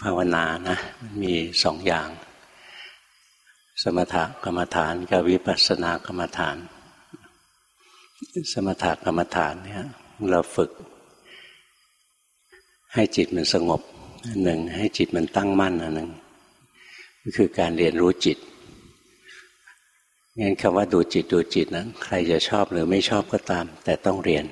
ภาวนานะมีสองอย่าง สมถกรรมฐานกับวิปัสสนากรรมฐาน สมถกรรมฐานเนี่ยเราฝึก ให้จิตมันสงบหนึ่งให้จิตมันตั้งมั่นอันหนึ่งก็คือการเรียนรู้จิตงั้นคำว่าดูจิตดูจิตนั้นใครจะชอบหรือไม่ชอบก็ตาม แต่ต้องเรียน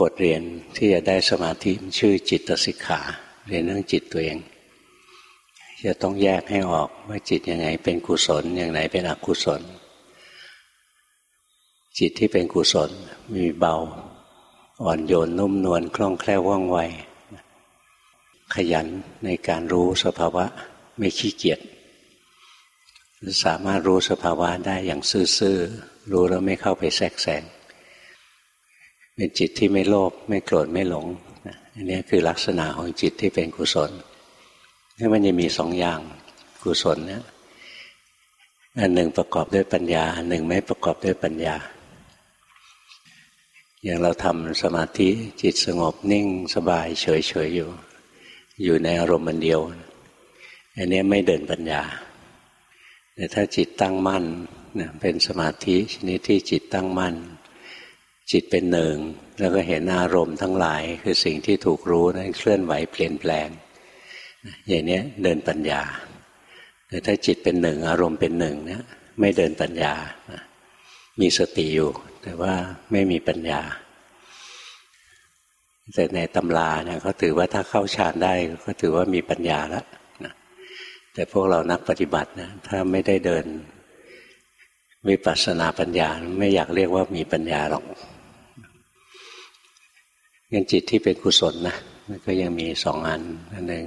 บทเรียนที่จะได้สมาธิชื่อจิตสิกขา เรียนเรื่องจิตตัวเอง จะต้องแยกให้ออกว่าจิตยังไงเป็นกุศลอย่างไหนเป็นอกุศล จิตที่เป็นกุศลมีเบา อ่อนโยนนุ่มนวลคล่องแคล่วว่องไว ขยันในการรู้สภาวะไม่ขี้เกียจสามารถรู้สภาวะได้อย่างซื่อๆรู้แล้วไม่เข้าไปแทรกแซง เป็นจิตที่ไม่โลภไม่โกรธไม่หลงอันนี้คือลักษณะของจิตที่เป็นกุศลนี่มันจะมีสองอย่างกุศลเนี่ยอันหนึ่งประกอบด้วยปัญญาอันหนึ่งไม่ประกอบด้วยปัญญา อย่างเราทำสมาธิจิตสงบนิ่งสบายเฉยๆอยู่ อยู่ในอารมณ์มันเดียว อันนี้ไม่เดินปัญญา แต่ถ้าจิตตั้งมั่นเป็นสมาธิชนิดที่จิตตั้งมั่น จิตเป็นหนึ่ง แล้วก็เห็นอารมณ์ทั้งหลาย คือสิ่งที่ถูกรู้นั้นเคลื่อนไหวเปลี่ยนแปลง อย่างนี้เดินปัญญาแต่ถ้าจิตเป็นหนึ่ง อารมณ์เป็นหนึ่งเนี่ยไม่เดินปัญญา มีสติอยู่ แต่ว่าไม่มีปัญญา แต่ในตำราเนี่ยเขาถือว่าถ้าเข้าฌานได้ก็ถือว่ามีปัญญาแล้วนะแต่พวกเรานักปฏิบัตินะถ้าไม่ได้เดินวิปัสสนาปัญญาไม่อยากเรียกว่ามีปัญญาหรอก งั้นจิตที่เป็นกุศลนะมันก็ยังมีสองอันอันหนึ่ง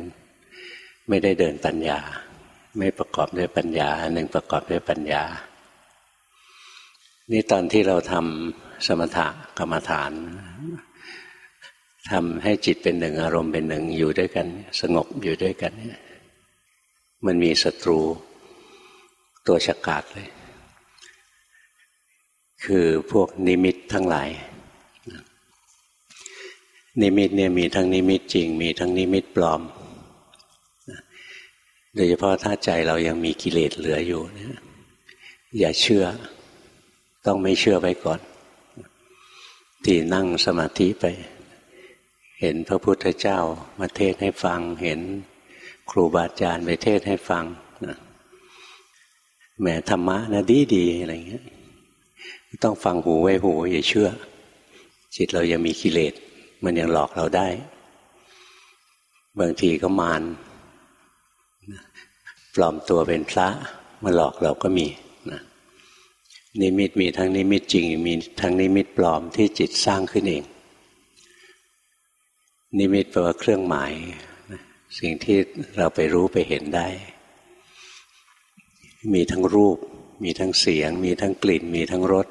ไม่ได้เดินปัญญา ไม่ประกอบด้วยปัญญา อันหนึ่งประกอบด้วยปัญญา นี่ตอนที่เราทำสมถะกรรมฐานทำให้จิตเป็นหนึ่งอารมณ์เป็นหนึ่งอยู่ด้วยกัน สงบอยู่ด้วยกัน มันมีศัตรูตัวฉกาดเลย คือพวกนิมิตทั้งหลาย นิมิตเนี่ยมีทั้งนิมิตจริง มีทั้งนิมิตปลอมโดยเฉพาะถ้าใจเรายังมีกิเลสเหลืออยู่นอย่าเชื่อ ต้องไม่เชื่อไว้ก่อน ที่นั่งสมาธิไป เห็นพระพุทธเจ้ามาเทศให้ฟัง เห็นครูบาอาจารย์ไปเทศให้ฟังนะแหมธรรมะนะดีดีอะไรเงี้ย ต้องฟังหูไว้หู อย่าเชื่อ จิตเรายังมีกิเลส มันยังหลอกเราได้ บางทีก็มารปลอมตัวเป็นพระมาหลอกเราก็มีนะนิมิตมีทั้งนิมิตจริง มีทั้งนิมิตปลอมที่จิตสร้างขึ้นเอง นิมิตแปลว่าเครื่องหมาย สิ่งที่เราไปรู้ไปเห็นได้ มีทั้งรูป มีทั้งเสียง มีทั้งกลิ่น มีทั้งรส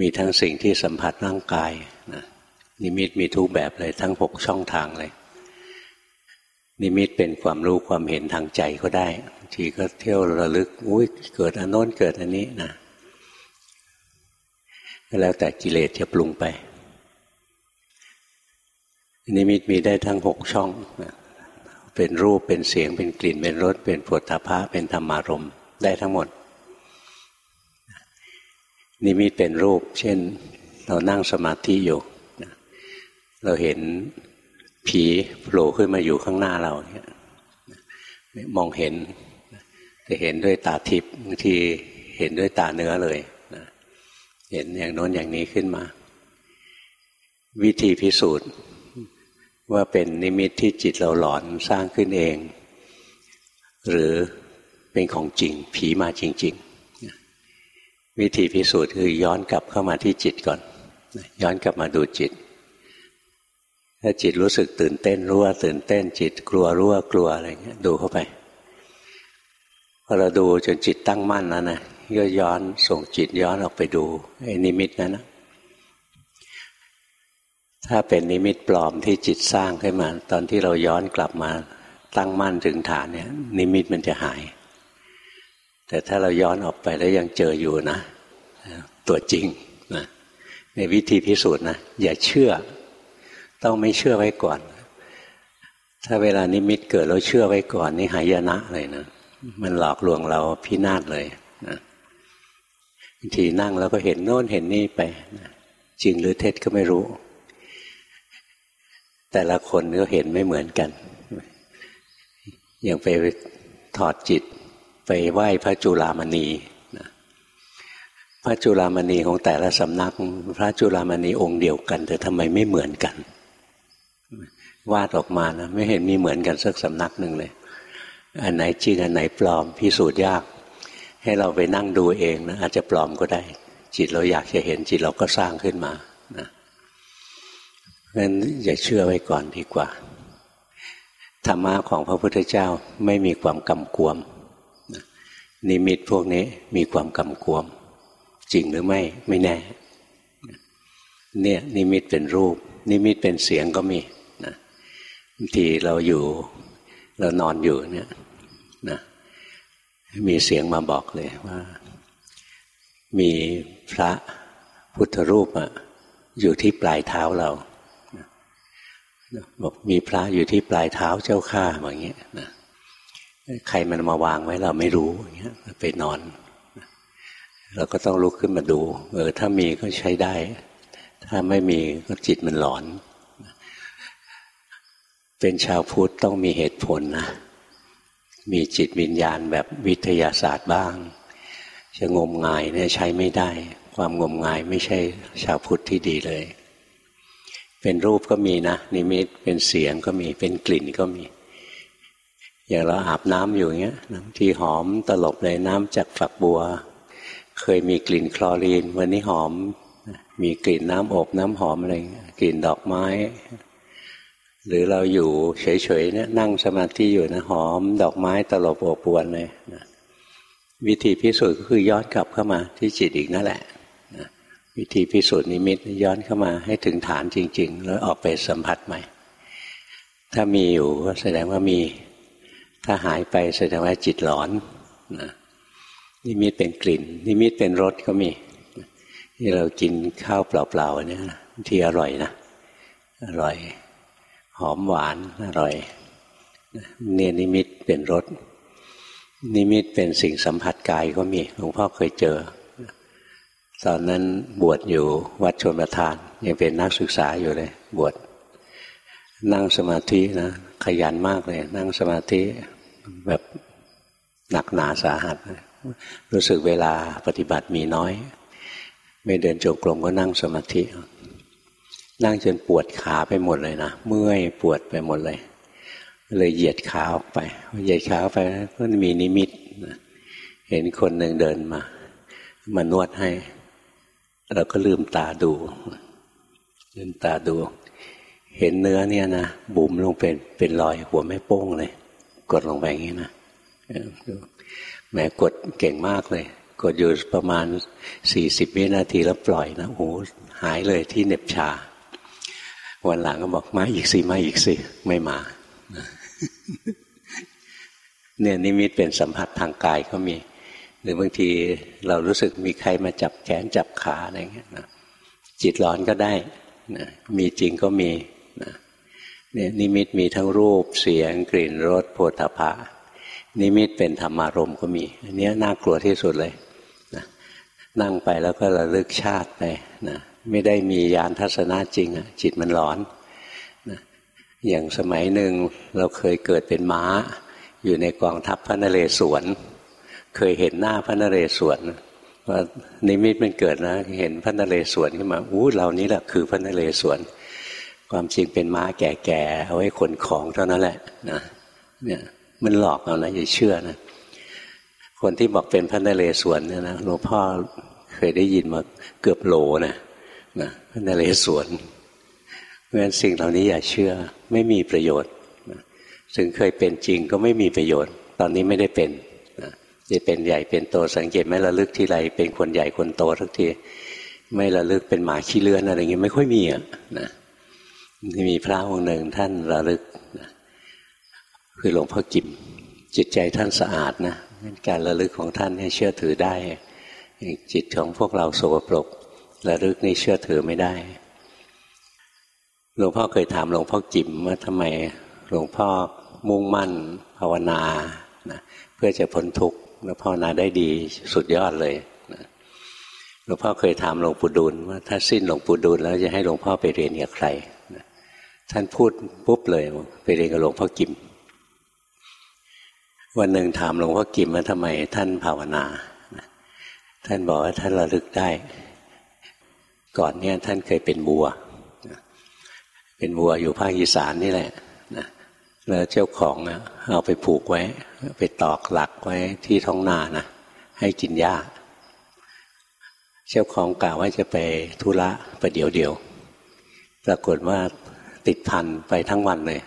มีทั้งสิ่งที่สัมผัสร่างกายนะ นิมิตมีทุกแบบเลยทั้งหกช่องทางเลย นิมิตเป็นความรู้ความเห็นทางใจก็ได้ทีก็เที่ยวระลึกอุ้ยเกิดอันโน้นเกิดอันนี้นะแล้วแต่กิเลสจะปรุงไป นิมิตมีได้ทั้งหกช่อง เป็นรูปเป็นเสียง เป็นกลิ่นเป็นรสเป็นผลทพะเป็นธรรมารมได้ทั้งหมด นิมิตเป็นรูป เช่น เรานั่งสมาธิอยู่ เราเห็นผีโผล่ขึ้นมาอยู่ข้างหน้าเราเนี่ยมองเห็นจะเห็นด้วยตาทิพย์บางทีเห็นด้วยตาเนื้อเลยนะเห็นอย่างโน้นอย่างนี้ขึ้นมา วิธีพิสูจน์ว่าเป็นนิมิตที่จิตเราหลอนสร้างขึ้นเอง หรือเป็นของจริง ผีมาจริง ๆ วิธีพิสูจน์คือย้อนกลับเข้ามาที่จิตก่อน ย้อนกลับมาดูจิต ถ้าจิตรู้สึกตื่นเต้นรู้ว่าตื่นเต้น จิตกลัวรู้ว่ากลัวอะไรเงี้ยดูเข้าไปพอเราดูจนจิตตั้งมั่นแล้วนะก็ย้อนส่งจิตย้อนออกไปดูไอ้นิมิตนั้นนะถ้าเป็นนิมิตปลอมที่จิตสร้างขึ้นมา ตอนที่เราย้อนกลับมาตั้งมั่นถึงฐานเนี่ย นิมิตมันจะหาย แต่ถ้าเราย้อนออกไปแล้วยังเจออยู่นะ ตัวจริงนะในวิธีพิสูจน์นะอย่าเชื่อ ต้องไม่เชื่อไว้ก่อน ถ้าเวลานิมิตเกิดเราเชื่อไว้ก่อน นี่หายนะเลยนะ มันหลอกลวงเราพินาศเลยนะบางทีนั่งแล้วก็เห็นโน่นเห็นนี่ไปนะจริงหรือเท็จก็ไม่รู้ แต่ละคนก็เห็นไม่เหมือนกัน อย่างไปถอดจิตไปไหว้พระจุลามณีนะพระจุลามณีของแต่ละสำนัก พระจุลามณีองค์เดียวกัน แต่ทำไมไม่เหมือนกัน วาดออกมานะไม่เห็นมีเหมือนกันสักสำนักหนึ่งเลย อันไหนจริงอันไหนปลอมพิสูจน์ยาก ให้เราไปนั่งดูเองนะอาจจะปลอมก็ได้ จิตเราอยากจะเห็นจิตเราก็สร้างขึ้นมานะงั้นอย่าเชื่อไว้ก่อนดีกว่าธรรมะของพระพุทธเจ้าไม่มีความกำกวม นิมิตพวกนี้มีความกำกวม จริงหรือไม่ไม่แน่ เนี่ยนิมิตเป็นรูป นิมิตเป็นเสียงก็มีางทีเราอยู่เรานอนอยู่เนี่ยนะมีเสียงมาบอกเลยว่า มีพระพุทธรูปอะอยู่ที่ปลายเท้าเราบอกมีพระอยู่ที่ปลายเท้าเจ้าข้าอย่างเงี้ยนะใครมันมาวางไว้เราไม่รู้อย่างเงี้ยไปนอน เราก็ต้องลุกขึ้นมาดู เออถ้ามีก็ใช้ได้ ถ้าไม่มีก็จิตมันหลอน เป็นชาวพุทธต้องมีเหตุผลนะ มีจิตวิญญาณแบบวิทยาศาสตร์บ้าง จะงมงายเนี่ยใช้ไม่ได้ ความงมงายไม่ใช่ชาวพุทธที่ดีเลย เป็นรูปก็มีนะ นิมิตเป็นเสียงก็มีเป็นกลิ่นก็มี อย่างเราอาบน้ำอยู่เงี้ยน้ำที่หอมตลบเลยน้ำจากฝักบัว เคยมีกลิ่นคลอรีน วันนี้หอม มีกลิ่นน้ำอบน้ำหอมอะไรกลิ่นดอกไม้ หรือเราอยู่เฉยๆเนี่ยนั่งสมาธิอยู่นะหอม ดอกไม้ตลบอบอวนเลยนะวิธีพิสูจน์ก็คือย้อนกลับเข้ามาที่จิตอีกนั่นแหละวิธีพิสูจน์นิมิตย้อนเข้ามาให้ถึงฐานจริง ๆ แล้วออกไปสัมผัสใหม่ ถ้ามีอยู่ก็แสดงว่ามี ถ้าหายไปแสดงว่าจิตหลอนนะนิมิตเป็นกลิ่น นิมิตเป็นรสก็มีที่เรากินข้าวเปล่าๆเนี่ยที่อร่อยนะอร่อย หอมหวานอร่อยเนี่ยนิมิตเป็นรสนิมิตเป็นสิ่งสัมผัสกายก็มีหลวงพ่อเคยเจอ ตอนนั้นบวชอยู่วัดชนประทาน ยังเป็นนักศึกษาอยู่เลย บวชนั่งสมาธินะขยันมากเลย นั่งสมาธิแบบหนักหนาสาหัส รู้สึกเวลาปฏิบัติมีน้อย ไม่เดินจงกรมก็นั่งสมาธิ นั่งจนปวดขาไปหมดเลยนะเมื่อยปวดไปหมดเลย เลยเหยียดขาออกไปเหยียดขาออไปก็มีนิมิตเห็นคนหนึ่งเดินมามานวดให้ เราก็ลืมตาดูลืมตาดู เห็นเนื้อเนี่ยนะบุ๋มลงเป็นเป็นรอยหัวแม่โป้งเลย กดลงไปอย่างนี้นะแม่กดเก่งมากเลย กดอยู่ประมาณสี่สิบวินาทีแล้วปล่อยนะโอ้หายเลยที่เน็บชา วันหลังก็บอกมาอีกสิมาอีกสิไม่มาเนี่ยนิมิตเป็นสัมผัสทางกายก็มี หรือบางทีเรารู้สึกมีใครมาจับแขนจับขาอะไรเงี้ยนะจิตร้อนก็ได้นะมีจริงก็มีนะเนี่ยนิมิตมีทั้งรูปเสียงกลิ่นรสโผฏฐะนิมิตเป็นธรรมารมก็มีอันนี้น่ากลัวที่สุดเลยนะนั่งไปแล้วก็ระลึกชาติไปนะ ไม่ได้มียานทัศนะจริงอะจิตมันร้อนนะอย่างสมัยหนึ่งเราเคยเกิดเป็นม้า อยู่ในกองทัพพระนเรศวร เคยเห็นหน้าพระนเรศวรว่านิมิตมันเกิดนะ เห็นพระนเรศวรขึ้นมาอู้เหล่านี้แหละคือพระนเรศวร ความจริงเป็นม้าแก่ๆเอาไว้ขนของเท่านั้นแหละนะเนี่ยมันหลอกเอานะอย่าเชื่อนะคนที่บอกเป็นพระนเรศวรเนี่ยนะหลวงพ่อเคยได้ยินมาเกือบโหลนะ นะนเรศวรเพราะฉะนั้นสิ่งเหล่านี้อย่าเชื่อ ไม่มีประโยชน์ถึงเคยเป็นจริงก็ไม่มีประโยชน์ ตอนนี้ไม่ได้เป็นจะเป็นใหญ่เป็นโตสังเกตไม่ระลึกทีไรเป็นคนใหญ่คนโตทุกทีไม่ระลึกเป็นหมาขี้เลื่อนอะไรเงี้ยไม่ค่อยมีอะนะมีพระองค์หนึ่งท่านระลึกนะคือหลวงพ่อกิมจิตใจท่านสะอาดนะการระลึกของท่านให้เชื่อถือได้ จิตของพวกเราโสกปรก ระลึกนี่เชื่อถือไม่ได้ หลวงพ่อเคยถามหลวงพ่อกิมว่าทำไมหลวงพ่อมุ่งมั่น ภาวนานะเพื่อจะพ้นทุกข์แล้วภาวนาได้ดีสุดยอดเลยนะหลวงพ่อเคยถามหลวงปู่ดูลว่าถ้าสิ้นหลวงปู่ดูลแล้วจะให้หลวงพ่อไปเรียนกับใครนะท่านพูดปุ๊บเลยไปเรียนกับหลวงพ่อกิม วันหนึ่งถามหลวงพ่อกิมว่าทำไมท่านภาวนา ท่านบอกว่าท่านระลึกได้ ก่อนเนี่ยท่านเคยเป็นบัว เป็นบัวอยู่ภาคอีสานนี่แหละนะแล้วเจ้าของเอาไปผูกไว้ ไปตอกหลักไว้ที่ท้องนานะให้กินหญ้า เจ้าของกล่าวว่าจะไปธุระประเดี๋ยวเดียวปรากฏว่าติดพันไปทั้งวันเลย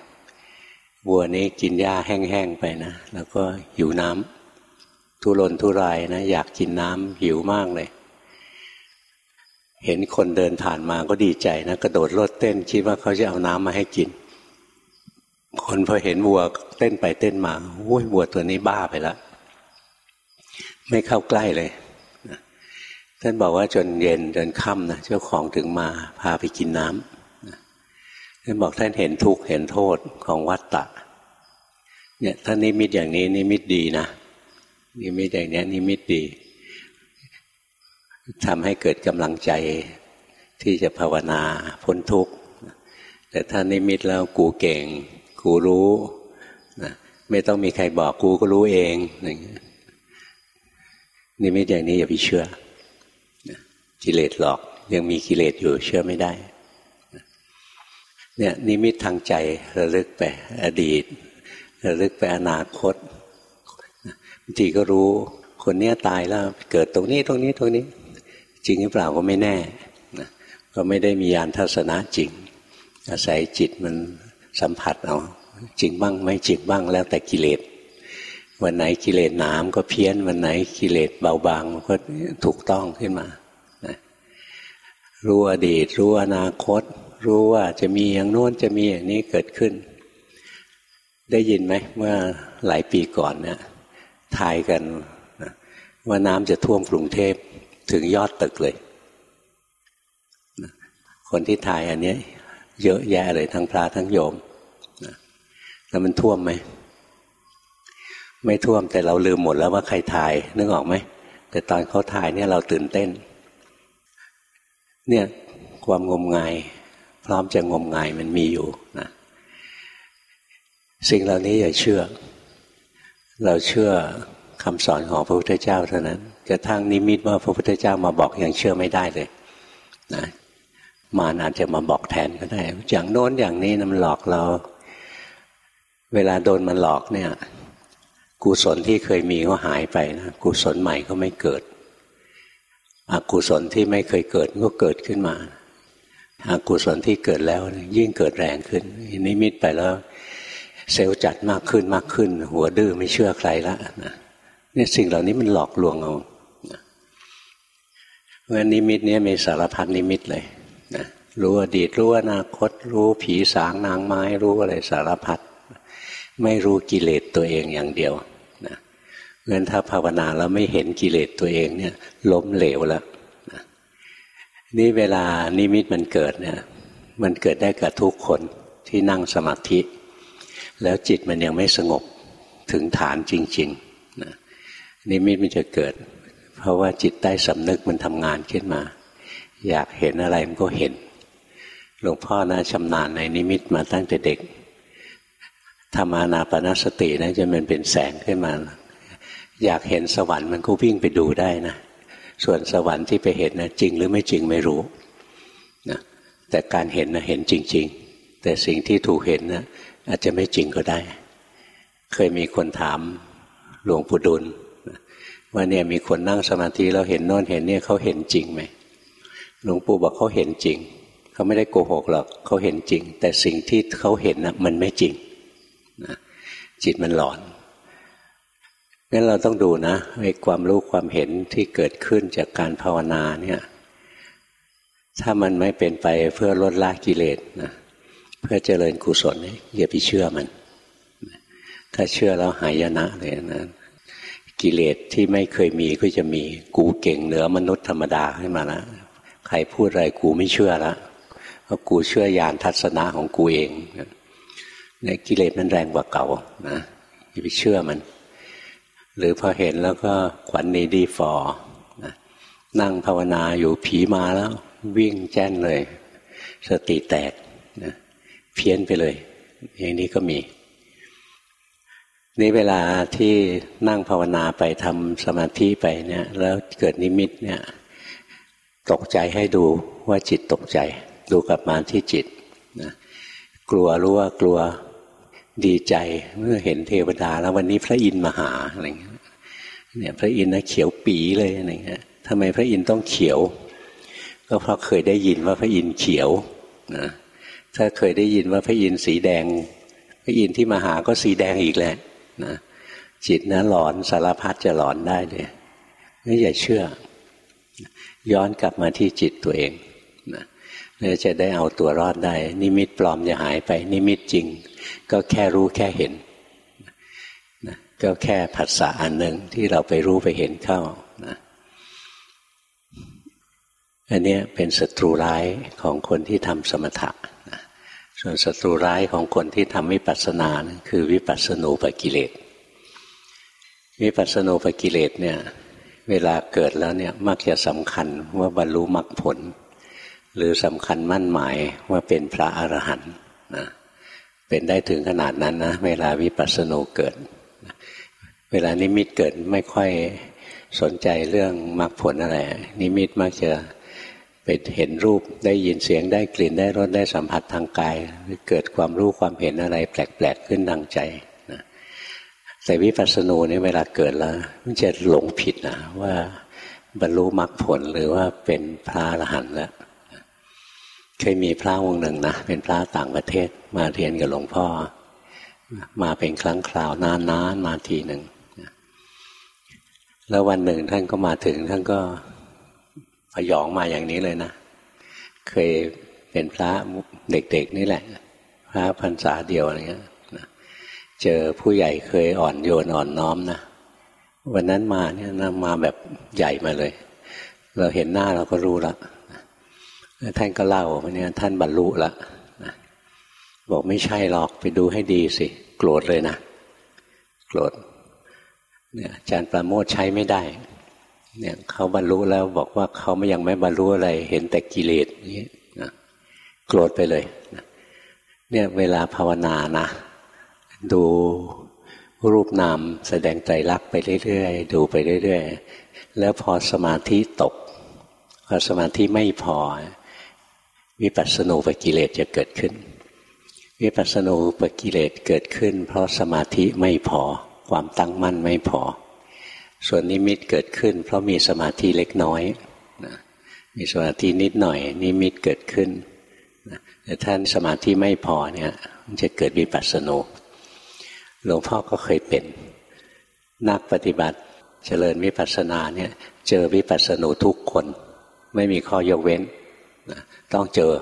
วัวนี้กินหญ้าแห้งๆไปนะแล้วก็หิวน้ำทุรนทุรายนะอยากกินน้ำหิวมากเลย เห็นคนเดินผ่านมาก็ดีใจนะกระโดดโลดเต้น คิดว่าเขาจะเอาน้ำมาให้กิน คนพอเห็นวัวเต้นไปเต้นมาโอ้ยวัวตัวนี้บ้าไปแล้วไม่เข้าใกล้เลยท่านบอกว่าจนเย็นจนค่ำนะเจ้าของถึงมาพาไปกินน้ำท่านบอกท่านเห็นทุกข์เห็นโทษของวัฏฏะเนี่ยท่านนิมิตอย่างนี้นิมิตดีนะนิมิตอย่างนี้นิมิตดี ทำให้เกิดกำลังใจที่จะภาวนาพ้นทุกข์ แต่ถ้านิมิตแล้วกูเก่ง กูรู้นะไม่ต้องมีใครบอกกูก็รู้เองอย่างนี้นิมิตอย่างนี้อย่าไปเชื่อกิเลสหลอกยังมีกิเลสอยู่เชื่อไม่ได้เนี่ยนิมิตทางใจระลึกไปอดีตระลึกไปอนาคตบางทีก็รู้คนเนี้ยตายแล้ว เกิดตรงนี้ตรงนี้ตรงนี้ จริงหรือเปล่าก็ไม่แน่นะก็ไม่ได้มียานทัศนะจริง อาศัยจิตมันสัมผัสเอาจริงบ้างไม่จริงบ้างแล้วแต่กิเลสวันไหนกิเลสหนามก็เพี้ยน วันไหนกิเลสเบาบางก็ถูกต้องขึ้นมารู้อดีต รู้อนาคต รู้ว่าจะมีอย่างโน้นจะมีอย่างนี้เกิดขึ้น ได้ยินไหมเมื่อหลายปีก่อนเนี่ยทายกันว่าน้ำจะท่วมกรุงเทพ ถึงยอดตึกเลย คนที่ทายอันนี้เยอะแยะเลยทั้งพระทั้งโยมแล้วมันท่วมไหม ไม่ท่วมแต่เราลืมหมดแล้วว่าใครทายนึกออกไหม แต่ตอนเขาทายเนี่ยเราตื่นเต้น เนี่ยความงมงาย พร้อมจะงมงายมันมีอยู่นะสิ่งเหล่านี้อย่าเชื่อ เราเชื่อคำสอนของพระพุทธเจ้าเท่านั้น กระทั่งนิมิตว่าพระพุทธเจ้ามาบอกยังเชื่อไม่ได้เลยนะมาอาจจะมาบอกแทนก็ได้ อย่างโน้นอย่างนี้มันหลอกเรา เวลาโดนมันหลอกเนี่ย กุศลที่เคยมีก็หายไปนะกุศลใหม่ก็ไม่เกิด อกุศลที่ไม่เคยเกิดก็เกิดขึ้นมาอกุศลที่เกิดแล้วยิ่งเกิดแรงขึ้นนิมิตไปแล้ว เซลล์จัดมากขึ้นมากขึ้น หัวดื้อไม่เชื่อใครละนะนี่ยสิ่งเหล่านี้มันหลอกลวงเอา เพราะนิมิตนี้มีสารพัดนิมิตเลยนะรู้อดีตรู้อนาคต รู้ผีสางนางไม้รู้อะไรสารพัดไม่รู้กิเลสตัวเองอย่างเดียวนะเพราะนั้นถ้าภาวนาแล้วไม่เห็นกิเลสตัวเองเนี่ย ล้มเหลวแล้วนี่เวลานิมิตมันเกิดเนี่ยมันเกิดได้กับทุกคนที่นั่งสมาธิ แล้วจิตมันยังไม่สงบถึงฐานจริงๆนะนิมิตมันจะเกิด ราะว่าจิตใต้สำนึกมันทำงานขึ้นมา อยากเห็นอะไรมันก็เห็น หลวงพ่อนะชำนาญในนิมิตมาตั้งแต่เด็กธรรมานาปนสตินะจะมันเป็นแสงขึ้นมา อยากเห็นสวรรค์มันก็วิ่งไปดูได้นะส่วนสวรรค์ที่ไปเห็นนะจริงหรือไม่จริงไม่รู้นะแต่การเห็นนะเห็นจริง ๆ แต่สิ่งที่ถูกเห็นนะอาจจะไม่จริงก็ได้ เคยมีคนถามหลวงปู่ดุล ว่าเนี่ยมีคนนั่งสมาธิแล้วเห็นโน่นเห็นเนี่ยเขาเห็นจริงไหมหลวงปู่บอกเขาเห็นจริงเขาไม่ได้โกหกหรอกเขาเห็นจริง แต่สิ่งที่เขาเห็นนะมันไม่จริงนะจิตมันหลอนงั้นเราต้องดูนะไอ้ความรู้ความเห็นที่เกิดขึ้นจากการภาวนาเนี่ยถ้ามันไม่เป็นไปเพื่อลดละกิเลสนะเพื่อเจริญกุศลอย่าไปเชื่อมัน ถ้าเชื่อแล้วหายนะเลยนะ กิเลสที่ไม่เคยมีก็จะมีกูเก่งเหนือมนุษย์ธรรมดาขึ้นมาล้วใครพูดอะไรกูไม่เชื่อละเพราะกูเชื่อยานทัศนะของกูเองในกิเลสมันแรงกว่าเก่านะอย่าไปเชื่อมัน หรือพอเห็นแล้วก็ขวัญนีดีฟอนะนั่งภาวนาอยู่ผีมาแล้ว วิ่งแจ้นเลย สติแตกนะเพี้ยนไปเลย อย่างนี้ก็มี นี่เวลาที่นั่งภาวนาไปทำสมาธิไปเนี่ย แล้วเกิดนิมิตเนี่ย ตกใจให้ดูว่าจิตตกใจ ดูกลับมาที่จิตนะกลัวรู้ว่ากลัวดีใจเมื่อเห็นเทวดา แล้ววันนี้พระอินทร์มาหาอะไรเงี้ยเนี่ยพระอินทร์นะเขียวปีเลยอะไรเงี้ยทำไมพระอินทร์ต้องเขียว ก็เพราะเคยได้ยินว่าพระอินทร์เขียวนะถ้าเคยได้ยินว่าพระอินทร์สีแดง พระอินทร์ที่มาหาก็สีแดงอีกแหละ นะจิตนะหลอนสารพัดจะหลอนได้เลยไม่อย่าเชื่อ ย้อนกลับมาที่จิตตัวเองนะแล้วจะได้เอาตัวรอดได้ นิมิตปลอมจะหายไป นิมิตจริง ก็แค่รู้แค่เห็นนะก็แค่ผัสสะอันหนึ่งที่เราไปรู้ไปเห็นเข้านะอันนี้เป็นศัตรูร้ายของคนที่ทำสมถะนะ ส่วนศัตรูร้ายของคนที่ทำวิปัสสนานะคือวิปัสสนูปกิเลสวิปัสสนูปกิเลสเนี่ยเวลาเกิดแล้วเนี่ยมักจะสำคัญว่าบรรลุมรรคผล หรือสำคัญมั่นหมายว่าเป็นพระอรหันต์นะเป็นได้ถึงขนาดนั้นนะเวลาวิปัสสนูเกิด เวลานิมิตเกิดไม่ค่อยสนใจเรื่องมรรคผลอะไรนิมิตมักจะ ไปเห็นรูปได้ยินเสียงได้กลิ่นได้รสได้สัมผัสทางกายเกิดความรู้ความเห็นอะไร แปลกๆขึ้นดังใจนะแต่วิปัสสนูนี่เวลาเกิดแล้ว มันจะหลงผิดนะว่าบรรลุมรรคผลหรือว่าเป็นพระอรหันต์แล้วเคยมีพระองค์หนึ่งนะเป็นพระต่างประเทศมาเรียนกับหลวงพ่อ มาเป็นครั้งคราวนานๆมาทีหนึ่งแล้ววันหนึ่งท่านก็มาถึงท่านก็ พยองมาอย่างนี้เลยนะ เคยเป็นพระเด็กๆนี่แหละ พระพรรษาเดียวอะไรเงี้ยเจอผู้ใหญ่เคยอ่อนโยนอ่อนน้อมนะวันนั้นมาเนี่ยนะมาแบบใหญ่มาเลย เราเห็นหน้าเราก็รู้ละท่านก็เล่าว่าเนี่ยท่านบรรลุละบอกไม่ใช่หรอกไปดูให้ดีสิ โกรธเลยนะ โกรธเนี่ยอาจารย์ประโมทใช้ไม่ได้ เนี่ยเขาบรรลุแล้วบอกว่าเขาไม่ยังไม่บรรลุอะไร เห็นแต่กิเลสนี่นะโกรธไปเลยนะเนี่ยเวลาภาวนานะ ดูรูปนามแสดงใจรักไปเรื่อยๆดูไปเรื่อยๆแล้วพอสมาธิตกพอสมาธิไม่พอ วิปัสสนูปกิเลสจะเกิดขึ้น วิปัสสนูปกิเลสเกิดขึ้น เพราะสมาธิไม่พอความตั้งมั่นไม่พอ ส่วนนิมิตเกิดขึ้น เพราะมีสมาธิเล็กน้อยนะมีสมาธินิดหน่อย นิมิตเกิดขึ้นนะแต่ท่านสมาธิไม่พอเนี่ยมันจะเกิดวิปัสสนูหลวงพ่อก็เคยเป็น นักปฏิบัติเจริญวิปัสสนาเนี่ยเจอวิปัสสนูทุกคน ไม่มีข้อยกเว้นนะต้องเจอ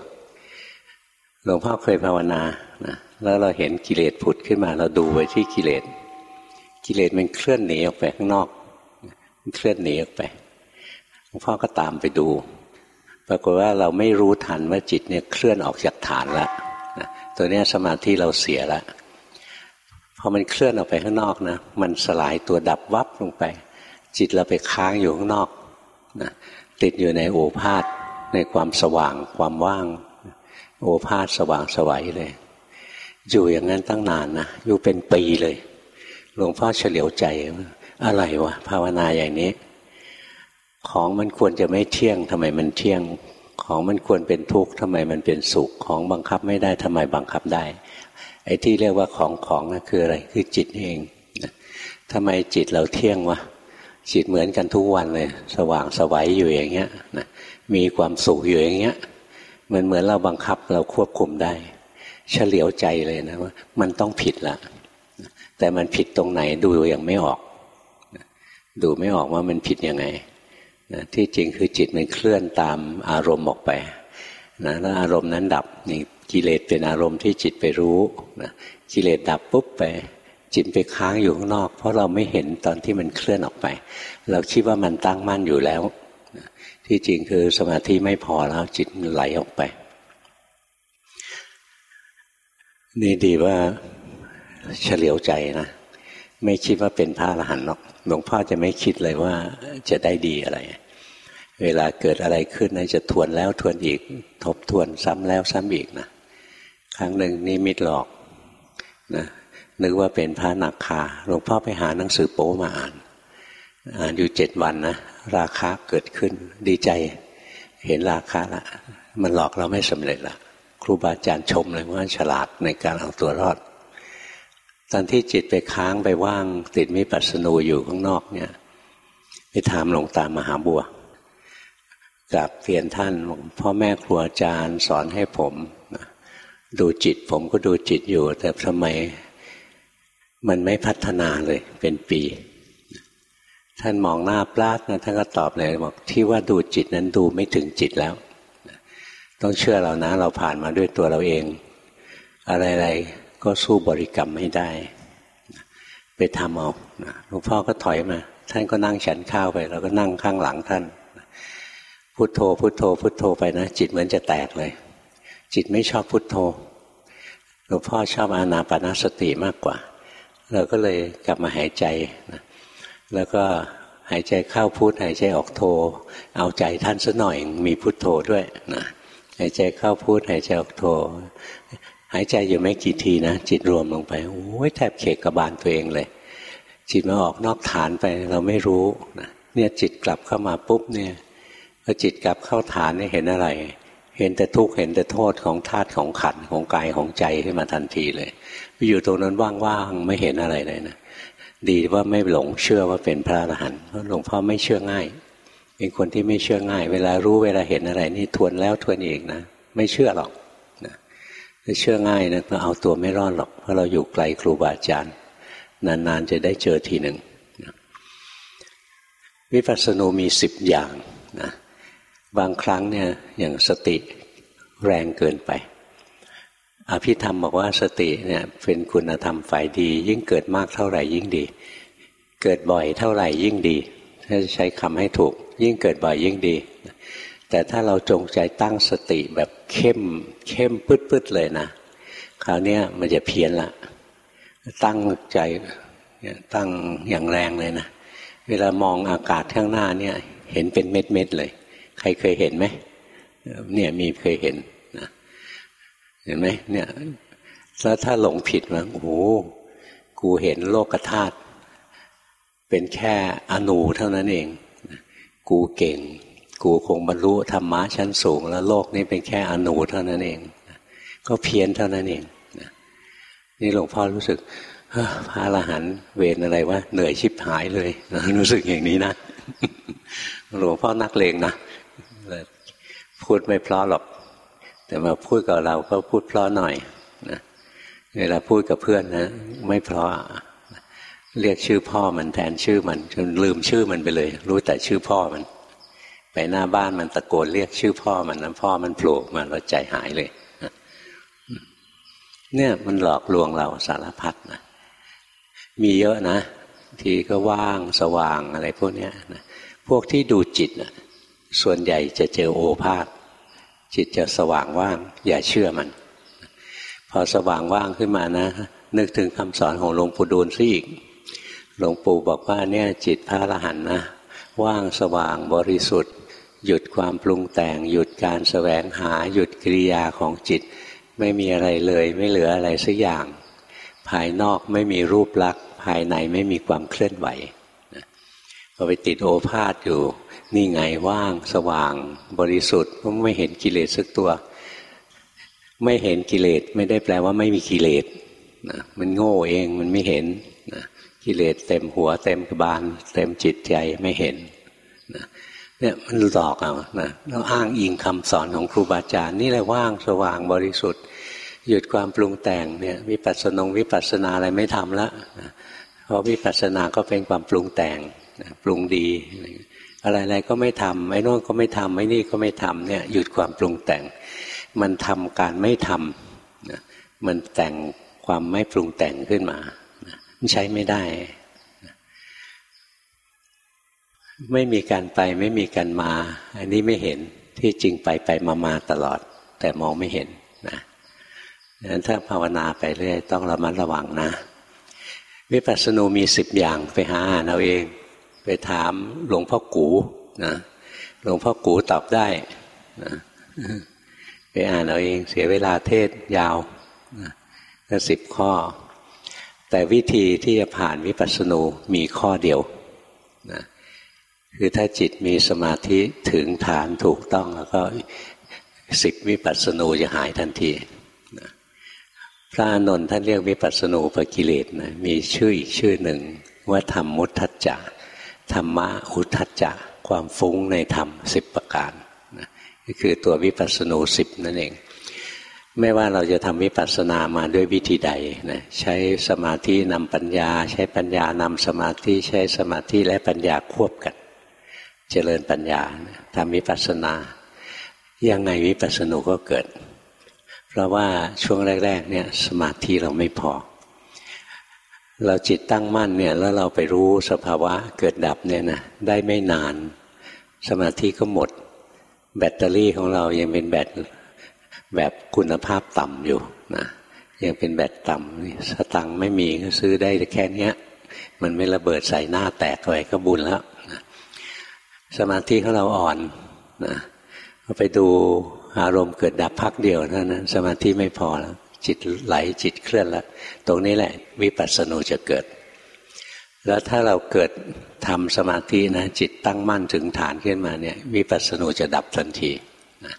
หลวงพ่อเคยภาวนานะแล้วเราเห็นกิเลสผุดขึ้นมา เราดูไปที่กิเลสกิเลสมันเคลื่อนหนีออกไปข้างนอก เคลื่อนหนีออกไปหลวงพ่อก็ตามไปดู ปรากฏว่าเราไม่รู้ทันว่าจิตเนี่ยเคลื่อนออกจากฐานแล้วนะตัวนี้สมาธิเราเสียแล้วพอมันเคลื่อนออกไปข้างนอกนะ มันสลายตัวดับวับลงไป จิตเราไปค้างอยู่ข้างนอกนะติดอยู่ในโอภาษในความสว่างความว่าง โอภาษสว่างสวัยเลย อยู่อย่างนั้นตั้งนานนะอยู่เป็นปีเลยหลวงพ่อเฉลียวใจ อะไรวะภาวนาอย่างนี้ ของมันควรจะไม่เที่ยงทำไมมันเที่ยง ของมันควรเป็นทุกข์ทำไมมันเป็นสุข ของบังคับไม่ได้ทำไมบังคับได้ ไอ้ที่เรียกว่าของของนั่นคืออะไรคือจิตเองทำไมจิตเราเที่ยงวะจิตเหมือนกันทุกวันเลย สว่างสวัยอยู่อย่างเงี้ยนะมีความสุขอยู่อย่างเงี้ยมันเหมือนเราบังคับเราควบคุมได้ เฉลียวใจเลยนะว่ามันต้องผิดละแต่มันผิดตรงไหนดูอยังไม่ออก ดูไม่ออกว่ามันผิดยังไงนะที่จริงคือจิตมันเคลื่อนตามอารมณ์ออกไปนะแล้วอารมณ์นั้นดับนี่กิเลสเป็นอารมณ์ที่จิตไปรู้นะกิเลสดับปุ๊บไป จิตไปค้างอยู่ข้างนอก เพราะเราไม่เห็นตอนที่มันเคลื่อนออกไป เราคิดว่ามันตั้งมั่นอยู่แล้วที่จริงคือสมาธิไม่พอแล้วจิตไหลออกไป นี่ดีว่าเฉลียวใจนะ ไม่คิดว่าเป็นพระอรหันต์หรอก หลวงพ่อจะไม่คิดเลยว่าจะได้ดีอะไร เวลาเกิดอะไรขึ้นนะจะทวนแล้วทวนอีก ทบทวนซ้ำแล้วซ้ำอีกนะครั้งหนึ่งนี่มิดหลอกนะนึกว่าเป็นพระนักคาหลวงพ่อไปหาหนังสือโป๊มาอ่าน อ่านอยู่เจ็ดวันนะราคาเกิดขึ้นดีใจ เห็นราคาละมันหลอกเราไม่สำเร็จละครูบาอาจารย์ชมเลยว่าฉลาดในการเอาตัวรอด ตอนที่จิตไปค้างไปว่าง ติดมิปัสสนูอยู่ข้างนอกเนี่ย ไปถามหลวงตามหาบัวกับเรียนท่านพ่อแม่ครูอาจารย์สอนให้ผมดูจิตผมก็ดูจิตอยู่ แต่ทำไมมันไม่พัฒนาเลย เป็นปี ท่านมองหน้าปลาดนะท่านก็ตอบเลยบอกที่ว่าดูจิตนั้นดูไม่ถึงจิตแล้ว ต้องเชื่อเรานะ เราผ่านมาด้วยตัวเราเอง อะไรๆ ก็สู้บริกรรมไม่ได้ ไปทำเอาหลวงพ่อก็ถอยมา ท่านก็นั่งฉันข้าวไป เราก็นั่งข้างหลังท่านพุโทโธ พุโทโธ พุโทโธไปนะ จิตเหมือนจะแตกเลย จิตไม่ชอบพุโทโธหลวงพ่อชอบอานาปนาสติมากกว่า เราก็เลยกลับมาหายใจนะแล้วก็หายใจเข้าพุทหายใจออกโท เอาใจท่านสัหน่อยมีพุทโธด้วยนะหายใจเข้าพุทหายใจออกโท หายใจอยู่ไม่กี่ทีนะจิตรวมลงไปโอ้ยแทบเขกกระบาลตัวเองเลย จิตมาออกนอกฐานไปเราไม่รู้นะเนี่ยจิตกลับเข้ามาปุ๊บเนี่ยพอจิตกลับเข้าฐานเนี่ยเห็นอะไร เห็นแต่ทุกข์เห็นแต่โทษของธาตุของขันของกายของใจขึ้นมาทันทีเลยไปอยู่ตรงนั้นว่างๆไม่เห็นอะไรเลยนะดีว่าไม่หลงเชื่อว่าเป็นพระอรหันต์เพราะหลวงพ่อไม่เชื่อง่าย เป็นคนที่ไม่เชื่อง่าย เวลารู้เวลาเห็นอะไร นี่ทวนแล้วทวนอีกนะ ไม่เชื่อหรอก เชื่อง่ายนะเราเอาตัวไม่รอดหรอกเพราะเราอยู่ไกลครูบาอาจารย์ นานๆจะได้เจอทีหนึ่งวิปัสสนูมีสิบอย่างนะบางครั้งเนี่ยอย่างสติแรงเกินไป อภิธรรมบอกว่าสติเนี่ยเป็นคุณธรรมฝ่ายดี ยิ่งเกิดมากเท่าไหร่ยิ่งดี เกิดบ่อยเท่าไหร่ยิ่งดี ถ้าจะใช้คำให้ถูก ยิ่งเกิดบ่อยยิ่งดี แต่ถ้าเราจงใจตั้งสติแบบเข้ม เข้มปืดๆเลยนะคราวนี้มันจะเพี้ยนละ ตั้งใจตั้งอย่างแรงเลยนะ เวลามองอากาศข้างหน้าเนี่ย เห็นเป็นเม็ดๆเลย ใครเคยเห็นไหมเนี่ยมีเคยเห็นเห็นไหมเนี่ยแล้วถ้าหลงผิดมาโอ้โหกูเห็นโลกธาตุเป็นแค่อนูเท่านั้นเอง กูเก่ง กูคงบรรลุธรรมะชั้นสูง แล้วโลกนี้เป็นแค่อนูเท่านั้นเอง ก็เพี้ยนเท่านั้นเองนี่หลวงพ่อรู้สึกพระอรหันต์เวรอะไรวะเหนื่อยชิบหายเลยรู้สึกอย่างนี้นะหลวงพ่อนักเลงนะพูดไม่เพราะหรอก แต่มาพูดกับเราก็พูดเพราะหน่อยนะเวลาพูดกับเพื่อนนะ ไม่เพราะเรียกชื่อพ่อมันแทนชื่อมันจนลืมชื่อมันไปเลย รู้แต่ชื่อพ่อมัน ไปหน้าบ้านมันตะโกนเรียกชื่อพ่อมันนะพ่อมันโผล่มาเราใจหายเลยเนี่ยมันหลอกลวงเราสารพัดนะมีเยอะนะ ทีก็ว่างสว่างอะไรพวกนี้นะพวกที่ดูจิตนะส่วนใหญ่จะเจอโอภาษจิตจะสว่างว่าง อย่าเชื่อมัน พอสว่างว่างขึ้นมานะ นึกถึงคำสอนของหลวงปู่ดูลซิอีกหลวงปู่บอกว่าเนี่ยจิตพระอรหันต์นะ ว่างสว่างบริสุทธิ์ หยุดความปรุงแต่ง หยุดการแสวงหาหยุดกิริยาของจิต ไม่มีอะไรเลย ไม่เหลืออะไรสักอย่าง ภายนอกไม่มีรูปลักษณ์ภายในไม่มีความเคลื่อนไหวพอไปติดโอภาษอยู่ นี่ไงว่างสว่าง บริสุทธิ์ไม่เห็นกิเลสสักตัว ไม่เห็นกิเลสไม่ได้แปลว่าไม่มีกิเลสนะมันโง่เองมันไม่เห็นนะกิเลสเต็มหัวเต็มกบาลเต็มจิตใจไม่เห็นนะ เนี่ยมันหลอกเอานะเราอ้างอิงคำสอนของครูบาอาจารย์นี่แหละว่างสว่างบริสุทธิ์ หยุดความปรุงแต่งเนี่ยวิปัสสนงวิปัสสนาอะไรไม่ทำละนะเพราะวิปัสสนาก็เป็นความปรุงแต่งนะปรุงดี อะไรๆก็ไม่ทำไอ้นู่นก็ไม่ทำไอ้นี่ก็ไม่ทำเนี่ยหยุดความปรุงแต่ง มันทำการไม่ทำนะมันแต่งความไม่ปรุงแต่งขึ้นมามันใช้ไม่ได้ ไม่มีการไปไม่มีการมา อันนี้ไม่เห็นที่จริงไปไปมามาตลอด แต่มองไม่เห็นนะฉะนั้นถ้าภาวนาไปเรื่อยต้องระมัดระวังนะ วิปัสสนูมีสิบอย่างไปหาอ่านเอาเอง ไปถามหลวงพ่อกูนะหลวงพ่อกูตอบได้นะไปอ่านเอาเองเสียเวลาเทศยาวก็สิบข้อ แต่วิธีที่จะผ่านวิปัสสนูมีข้อเดียวนะ คือถ้าจิตมีสมาธิถึงฐานถูกต้องแล้วก็สิบวิปัสสนูจะหายทันทีนะพระอนนท์ท่านเรียกวิปัสสนูปกิเลสนะมีชื่ออีกชื่อหนึ่งว่าธรรมมุทัจจะธรรมะอุทัจจะความฟุ้งในธรรมสิบประการนะก็คือตัววิปัสสนูสิบนั่นเอง ไม่ว่าเราจะทำวิปัสสนามาด้วยวิธีใดนะใช้สมาธินำปัญญา ใช้ปัญญานำสมาธิใช้สมาธิและปัญญาควบกัน เจริญปัญญาทำวิปัสสนา ยังไงวิปัสสนูก็เกิด เพราะว่าช่วงแรก ๆ เนี่ยสมาธิเราไม่พอ เราจิตตั้งมั่นเนี่ยแล้วเราไปรู้สภาวะเกิดดับเนี่ยนะได้ไม่นาน สมาธิก็หมด แบตเตอรี่ของเรายังเป็นแบตแบบคุณภาพต่ำอยู่นะยังเป็นแบตต่ำสตังไม่มีก็ซื้อได้แค่นี้มันไม่ระเบิดใส่หน้าแตกไปก็บุญแล้วนะ สมาธิของเราอ่อนนะไปดูอารมณ์เกิดดับพักเดียวเท่านั้นสมาธิไม่พอแล้วจิตไหลจิตเคลื่อนแล้วตรงนี้แหละวิปัสสนูจะเกิด แล้วถ้าเราเกิดทำสมาธินะจิตตั้งมั่นถึงฐานขึ้นมาเนี่ยวิปัสสนูจะดับทันทีนะ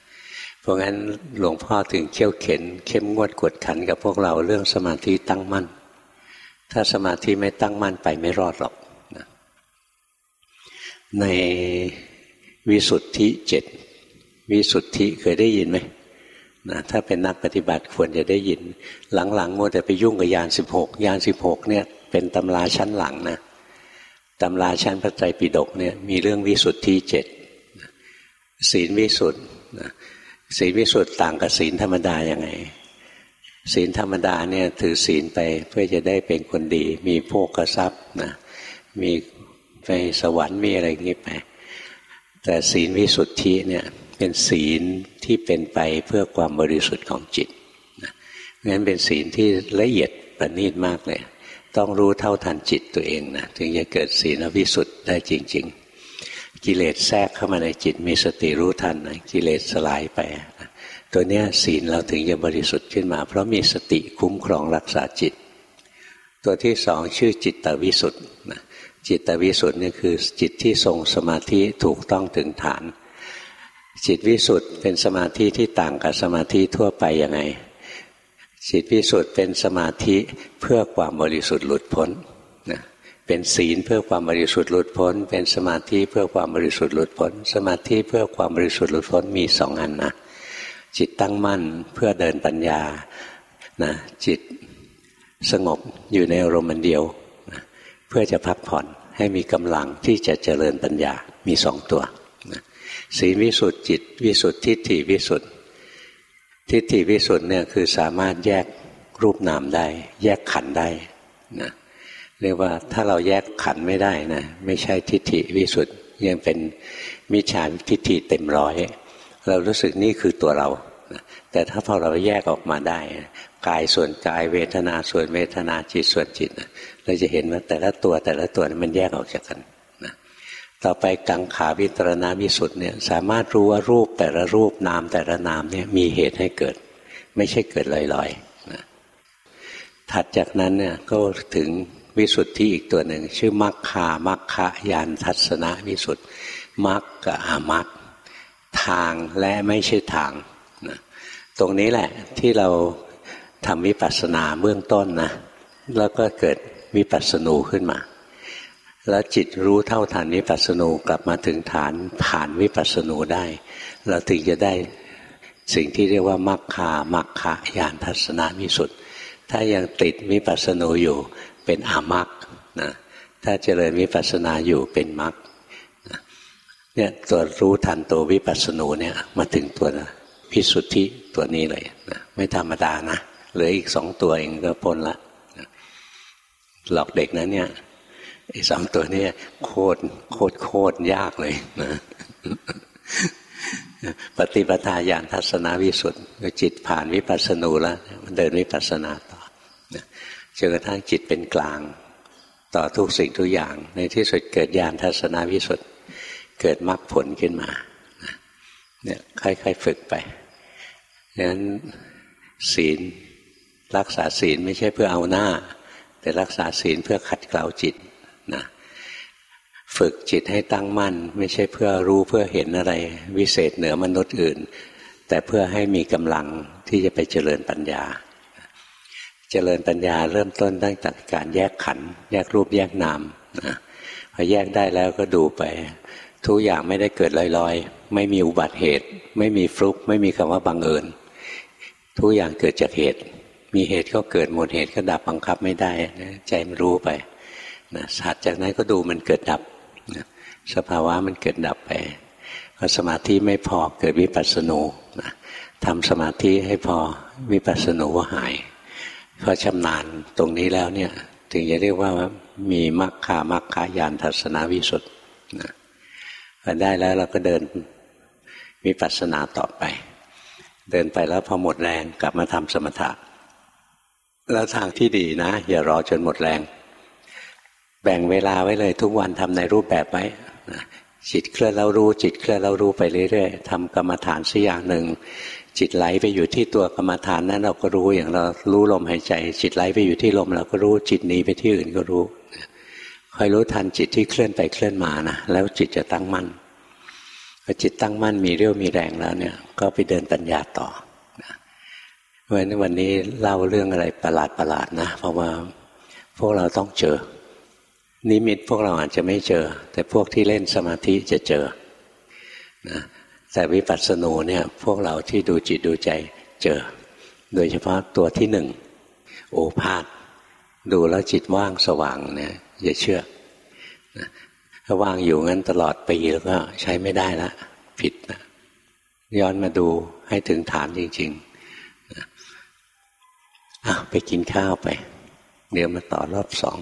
เพราะงั้นหลวงพ่อถึงเขี่ยวเข็น เข้มงวดกวดขันกับพวกเราเรื่องสมาธิตั้งมั่น ถ้าสมาธิไม่ตั้งมั่นไปไม่รอดหรอก ในวิสุทธิเจ็ดวิสุทธิเคยได้ยินไหมนะถ้าเป็นนักปฏิบัติควรจะได้ยิน หลังๆมัวแต่ไปยุ่งกับยานสิบหกยานสิบหกเนี่ยเป็นตำราชั้นหลังนะตำราชั้นพระไตรปิฎกเนี่ยมีเรื่องวิสุทธิเจ็ดศีลวิสุทธิศีลวิสุทธิต่างกับศีลธรรมดาอยังไงศีลธรรมดาเนี่ยถือศีลไปเพื่อจะได้เป็นคนดี มีโภคทรัพย์นะมี ไปสวรรค์มีอะไรงี้ไปแต่ศีลวิสุทธิเนี่ยเป็นศีลที่เป็นไปเพื่อความบริสุทธิ์ของจิตนะงั้นเป็นศีลที่ละเอียดประณีตมากเลยต้องรู้เท่าทันจิตตัวเองนะถึงจะเกิดศีลวิสุทธิ์ได้จริง ๆ กิเลสแทรกเข้ามาในจิตมีสติรู้ทันนะกิเลสสลายไปนะตัวเนี้ยศีลเราถึงจะบริสุทธิ์ขึ้นมา เพราะมีสติคุ้มครองรักษาจิต ตัวที่สองชื่อจิตตวิสุทธิ์นะ จิตวิสุทธิ์นี่คือจิตที่ทรงสมาธิถูกต้องถึงฐาน จิตวิสุทธ์เป็นสมาธิที่ต่างกับสมาธิทั่วไปยังไง จิตวิสุทธ์เป็นสมาธิเพื่อความบริสุทธิ์หลุดพ้นนะเป็นศีลเพื่อความบริสุทธิ์หลุดพ้น เป็นสมาธิเพื่อความบริสุทธิ์หลุดพ้น สมาธิเพื่อความบริสุทธิ์หลุดพ้นมีสองอันนะจิตตั้งมั่นเพื่อเดินปัญญานะจิตสงบอยู่ในอารมณ์เดียว พื่อจะพักผ่อนให้มีกำลังที่จะเจริญปัญญามีสองตัวศีลวิสุทธิจิต วิสุทธิทิฏฐิวิสุทธิทิฏฐิวิสุทธิเนี่ยคือสามารถแยกรูปนามได้ แยกขันได้นะเรียกว่าถ้าเราแยกขันไม่ได้นะไม่ใช่ทิฏฐิวิสุทธิยังเป็นมิจฉาทิฏฐิเต็มร้อย เรารู้สึกนี่คือตัวเรา แต่ถ้าพอเราแยกออกมาได้ กายส่วนกายเวทนาส่วนเวทนาจิตส่วนจิตเราจะเห็นว่าแต่ละตัวแต่ละตัวมันแยกออกจากกันต่อไปกังขาวิตรณวิสุทธ์เนี่ยสามารถรู้ว่ารูปแต่ละรูปนามแต่ละนามเนี่ยมีเหตุให้เกิด ไม่ใช่เกิดลอยๆนะถัดจากนั้นเนี่ยก็ถึงวิสุทธิอีกตัวหนึ่ง ชื่อมัคคามัคคะยานทัศนวิสุทธ์มัคกับอามัคทางและไม่ใช่ทางนะตรงนี้แหละที่เรา ทำวิปัสสนาเบื้องต้นนะ แล้วก็เกิดวิปัสสนูขึ้นมา แล้วจิตรู้เท่าทันวิปัสสนูกลับมาถึงฐานผ่านวิปัสสนูได้ เราถึงจะได้สิ่งที่เรียกว่ามัคคามัคคะยานทัศนวิสุทธ์ถ้ายังติดวิปัสสนูอยู่เป็นอามัคนะถ้าเจริญวิปัสสนาอยู่เป็นมัคเนี่ยตัวรู้ทันตัววิปัสสนูเนี่ยมาถึงตัวพิสุทธิตัวนี้เลยนะไม่ธรรมดานะ เหลืออีกสองตัวเองก็พ้นละหลอกเด็กนะเนี่ยไอ้สองตัวนี้โคตรโคตรโคตรยากเลยนะปฏิปทาญาณทัศนวิสุทธิ์จิตผ่านวิปัสสนูแล้วมันเดินวิปัสสนาต่อจนกระทั่งจิตเป็นกลาง ต่อทุกสิ่งทุกอย่าง ในที่สุดเกิดญาณทัศนวิสุทธิ์เกิดมรรคผลขึ้นมาเนี่ยค่อยๆฝึกไปดังนั้นศีล รักษาศีลไม่ใช่เพื่อเอาหน้า แต่รักษาศีลเพื่อขัดเกลาจิตนะฝึกจิตให้ตั้งมั่น ไม่ใช่เพื่อรู้เพื่อเห็นอะไร วิเศษเหนือมนุษย์อื่น แต่เพื่อให้มีกำลังที่จะไปเจริญปัญญา เจริญปัญญาเริ่มต้นตั้งแต่การแยกขันแยกรูปแยกนามนะพอแยกได้แล้วก็ดูไป ทุกอย่างไม่ได้เกิดลอยๆ ไม่มีอุบัติเหตุ ไม่มีฟลุก ไม่มีคำว่าบังเอิญ ทุกอย่างเกิดจากเหตุ มีเหตุก็เกิดหมดเหตุก็ดับบังคับไม่ได้ใจมันรู้ไปนะสัตว์จากนั้นก็ดูมันเกิดดับนะสภาวะมันเกิดดับไปพอสมาธิไม่พอเกิดวิปัสสนูนะทำสมาธิให้พอวิปัสสนูก็หายพอชำนาญตรงนี้แล้วเนี่ย ถึงจะเรียกว่ามีมรรคามรรคายานทัศนวิสุทธ์นะพอได้แล้วเราก็เดินวิปัสสนาต่อไป เดินไปแล้วพอหมดแรงกลับมาทำสมถะ แล้วทางที่ดีนะ อย่ารอจนหมดแรง แบ่งเวลาไว้เลยทุกวันทำในรูปแบบไว้จิตเคลื่อนแล้วรู้ จิตเคลื่อนแล้วรู้ไปเรื่อยๆทำกรรมฐานสักอย่างหนึ่ง จิตไหลไปอยู่ที่ตัวกรรมฐานนั้นเราก็รู้อย่างเรารู้ลมหายใจ จิตไหลไปอยู่ที่ลมเราก็รู้จิตหนีไปที่อื่นก็รู้คอยรู้ทันจิตที่เคลื่อนไปเคลื่อนมานะแล้วจิตจะตั้งมั่นพอจิตตั้งมั่นมีเรี่ยวมีแรงแล้วเนี่ย ก็ไปเดินปัญญาต่อ ราะฉะนั้นวันนี้เล่าเรื่องอะไรประหลาดประหลาดนะ เพราะว่าพวกเราต้องเจอ นิมิตพวกเราอาจจะไม่เจอ แต่พวกที่เล่นสมาธิจะเจอนะแต่วิปัสสนูเนี่ยพวกเราที่ดูจิตดูใจเจอ โดยเฉพาะตัวที่หนึ่งโอภาษดูแล้วจิตว่างสว่างเนี่ยอย่าเชื่อถ้าว่างอยู่งั้นตลอดปีแล้วก็ใช้ไม่ได้ละผิดนะย้อนมาดูให้ถึงฐานจริง ๆ ไปกินข้าวไป เดี๋ยวมาต่อรอบสอง